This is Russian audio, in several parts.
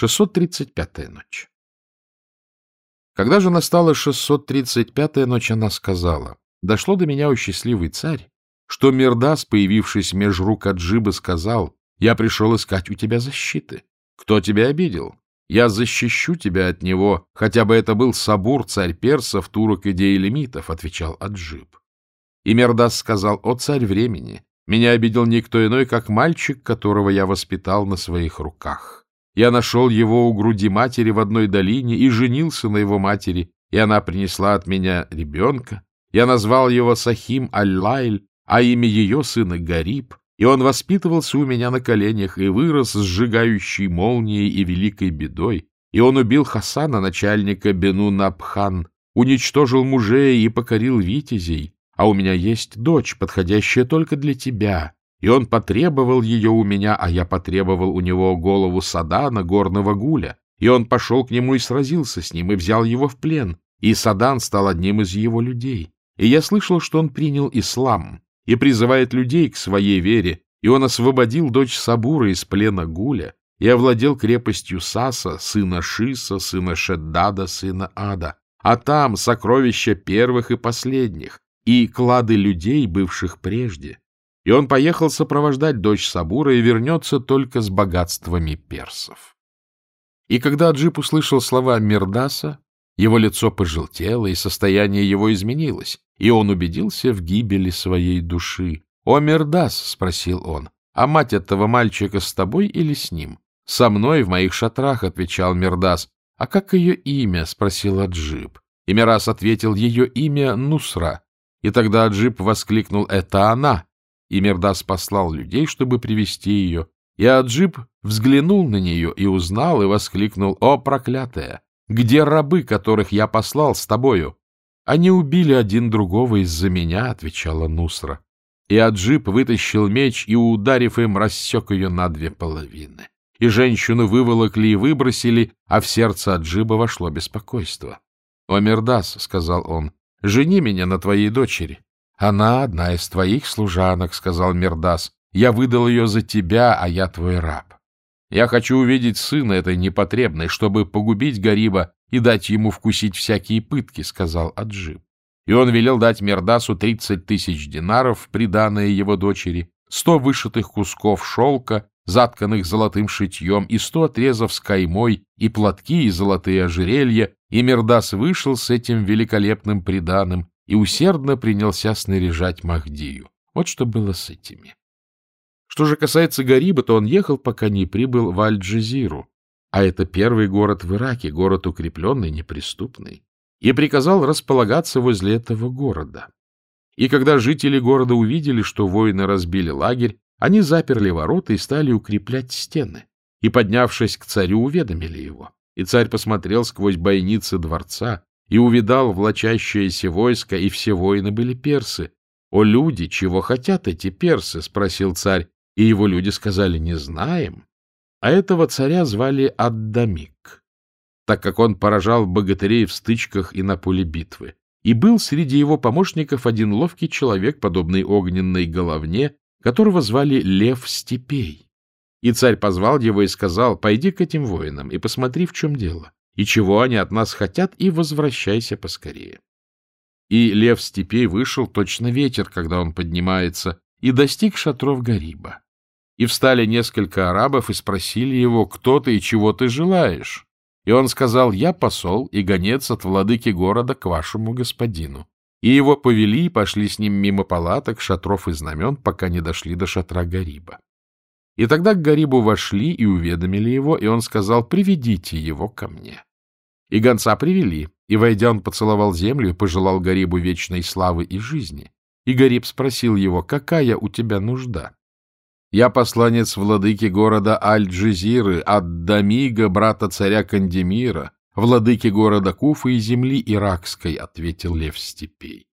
635-я ночь. Когда же настала 635-я ночь, она сказала, «Дошло до меня, о счастливый царь, что Мирдас, появившись меж рук Аджиба, сказал, «Я пришел искать у тебя защиты. Кто тебя обидел? Я защищу тебя от него, хотя бы это был Сабур, царь персов, турок и дейлемитов», — отвечал Аджиб. И Мирдас сказал, «О царь времени, меня обидел никто иной, как мальчик, которого я воспитал на своих руках. Я нашел его у груди матери в одной долине и женился на его матери, и она принесла от меня ребенка. Я назвал его Сахим Аль-Лайль, а имя ее сына Гариб, и он воспитывался у меня на коленях и вырос сжигающей молнией и великой бедой. И он убил Хасана, начальника Бену Набхан, уничтожил мужей и покорил витязей, а у меня есть дочь, подходящая только для тебя, и он потребовал ее у меня, а я потребовал у него голову Садана, горного гуля, и он пошел к нему и сразился с ним, и взял его в плен, и Садан стал одним из его людей. И я слышал, что он принял ислам и призывает людей к своей вере, и он освободил дочь Сабура из плена Гуля и овладел крепостью Саса, сына Шиса, сына Шеддада, сына Ада, а там сокровища первых и последних, и клады людей, бывших прежде. И он поехал сопровождать дочь Сабура и вернется только с богатствами персов. И когда Аджиб услышал слова Мирдаса, его лицо пожелтело, и состояние его изменилось, и он убедился в гибели своей души. — О, Мирдас, — спросил он, — а мать этого мальчика с тобой или с ним? — Со мной в моих шатрах, — отвечал Мирдас. — А как ее имя? — спросил Аджиб. И Мирдас ответил, ее имя Нусра. И тогда Аджиб воскликнул, — это она. И Мирдас послал людей, чтобы привести ее. И Аджиб взглянул на нее и узнал, и воскликнул, — О, проклятая! Где рабы, которых я послал с тобою? Они убили один другого из-за меня, — отвечала Нусра. И Аджиб вытащил меч и, ударив им, рассек ее на две половины. И женщину выволокли и выбросили, а в сердце Аджиба вошло беспокойство. — О, Мирдас, — сказал он, — жени меня на твоей дочери. — Она одна из твоих служанок, — сказал Мирдас. — Я выдал ее за тебя, а я твой раб. Я хочу увидеть сына этой непотребной, чтобы погубить Гариба и дать ему вкусить всякие пытки, — сказал Аджиб. И он велел дать Мердасу тридцать тысяч динаров, приданное его дочери, сто вышитых кусков шелка, затканных золотым шитьем, и сто отрезов с каймой, и платки, и золотые ожерелья, и Мердас вышел с этим великолепным приданым и усердно принялся снаряжать Махдию. Вот что было с этими. Что же касается Гариба, то он ехал, пока не прибыл в Аль-Джазиру, а это первый город в Ираке, город укрепленный, неприступный, и приказал располагаться возле этого города. И когда жители города увидели, что воины разбили лагерь, они заперли ворота и стали укреплять стены, и, поднявшись к царю, уведомили его. И царь посмотрел сквозь бойницы дворца и увидал влачащееся войско, и все воины были персы. — О, люди, чего хотят эти персы? — спросил царь. И его люди сказали, не знаем. А этого царя звали Аддамик, так как он поражал богатырей в стычках и на поле битвы. И был среди его помощников один ловкий человек, подобный огненной головне, которого звали Лев Степей. И царь позвал его и сказал, пойди к этим воинам и посмотри, в чем дело, и чего они от нас хотят, и возвращайся поскорее. И Лев Степей вышел точно ветер, когда он поднимается, и достиг шатров Гариба. И встали несколько арабов и спросили его, кто ты и чего ты желаешь. И он сказал, я посол и гонец от владыки города к вашему господину. И его повели и пошли с ним мимо палаток, шатров и знамен, пока не дошли до шатра Гариба. И тогда к Гарибу вошли и уведомили его, и он сказал, приведите его ко мне. И гонца привели, и, войдя, он поцеловал землю и пожелал Гарибу вечной славы и жизни. И Гариб спросил его, какая у тебя нужда? Я посланец владыки города Аль-Джизиры, от Дамига, брата царя Кандемира, владыки города Куфы и земли Иракской, — ответил Лев Степей.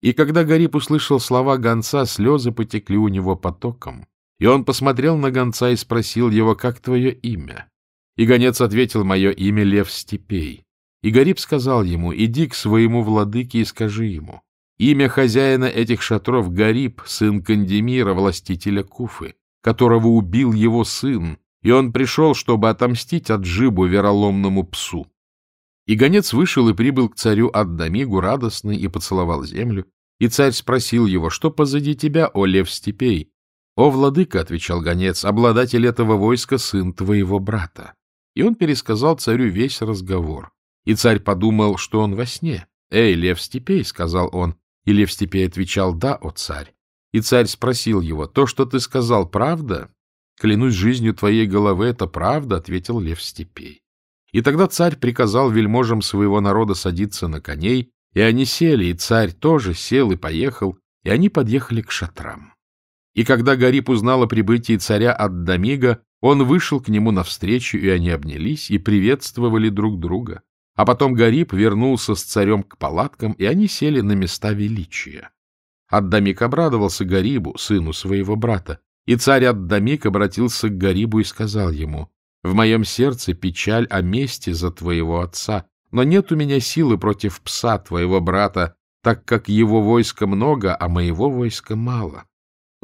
И когда Гариб услышал слова гонца, слезы потекли у него потоком, и он посмотрел на гонца и спросил его, как твое имя? И гонец ответил, мое имя Лев Степей. И Гариб сказал ему, иди к своему владыке и скажи ему, Имя хозяина этих шатров Гариб, сын Кандемира, властителя Куфы, которого убил его сын, и он пришел, чтобы отомстить Аджибу, вероломному псу. И гонец вышел и прибыл к царю Аддамигу радостный и поцеловал землю. И царь спросил его, что позади тебя, о лев степей? — О, владыка, — отвечал гонец, — обладатель этого войска — сын твоего брата. И он пересказал царю весь разговор. И царь подумал, что он во сне. — Эй, лев степей, — сказал он. И лев степей отвечал, — да, о царь. И царь спросил его, — то, что ты сказал, правда? — Клянусь жизнью твоей головы, это правда, — ответил лев степей. И тогда царь приказал вельможам своего народа садиться на коней, и они сели, и царь тоже сел и поехал, и они подъехали к шатрам. И когда Гарип узнал о прибытии царя от Дамига, он вышел к нему навстречу, и они обнялись и приветствовали друг друга. А потом Гарип вернулся с царем к палаткам, и они сели на места величия. Аддамик обрадовался Гарибу, сыну своего брата, и царь Аддамик обратился к Гарибу и сказал ему, в моем сердце печаль о мести за твоего отца, но нет у меня силы против пса твоего брата, так как его войска много, а моего войска мало. —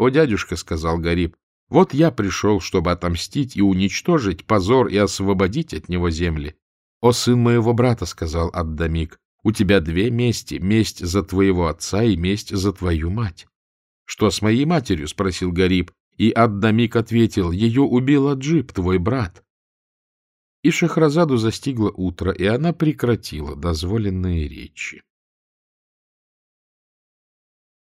О, дядюшка, — сказал Гариб, — вот я пришел, чтобы отомстить и уничтожить позор и освободить от него земли. — О, сын моего брата, — сказал Аддамик, — у тебя две мести, месть за твоего отца и месть за твою мать. — Что с моей матерью? — спросил Гариб, и Аддамик ответил, — ее убил Аджиб, твой брат. И Шахразаду застигло утро, и она прекратила дозволенные речи.